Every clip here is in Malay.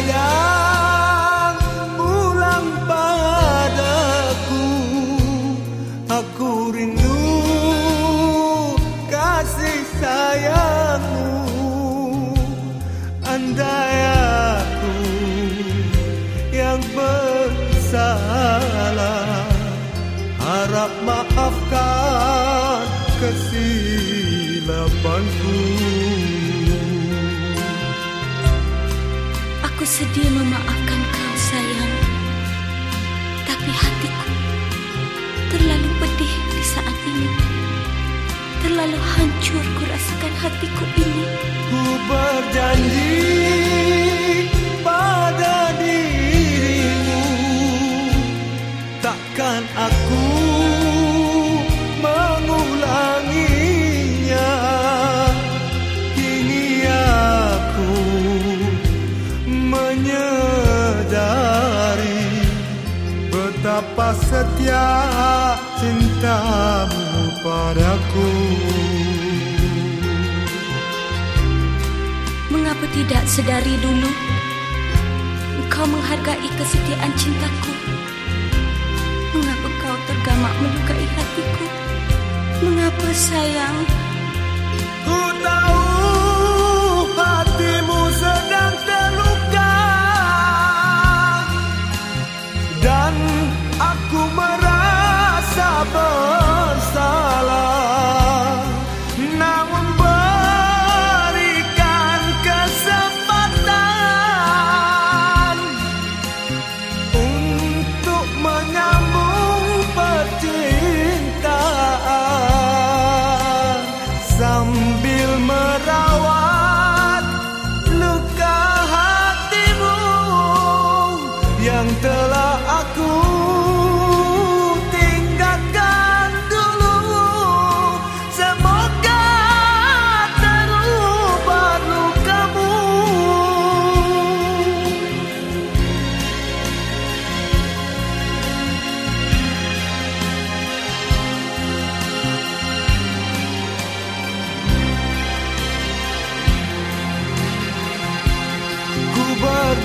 sayang Aku sedih memaafkan kau sayang. Tapi hatiku terlalu pedih di saat ini. Terlalu hancur ku rasakan hatiku ini. Ku berjanji Betapa setia cintamu padaku. Mengapa tidak sedari dulu? Engkau menghargai kesetiaan cintaku. Mengapa kau tergamak melukai hatiku? Mengapa sayang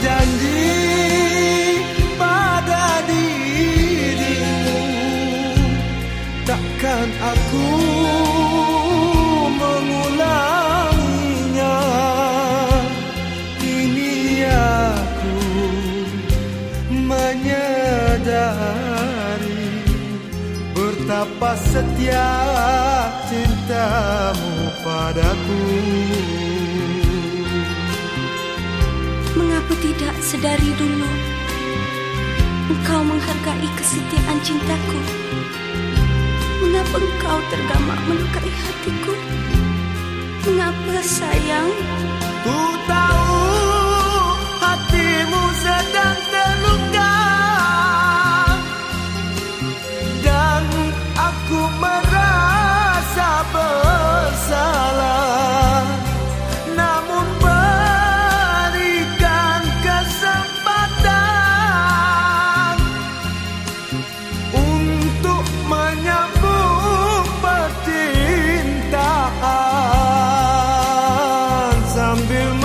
berjanji pada dirimu. Takkan aku mengulanginya. Kini aku menyadari Betapa setia cintamu padaku Tidak sedari dulu. Engkau menghargai kesetiaan cintaku. Mengapa engkau tergamak melukai hatiku? Mengapa sayang? Ku tahu I'm be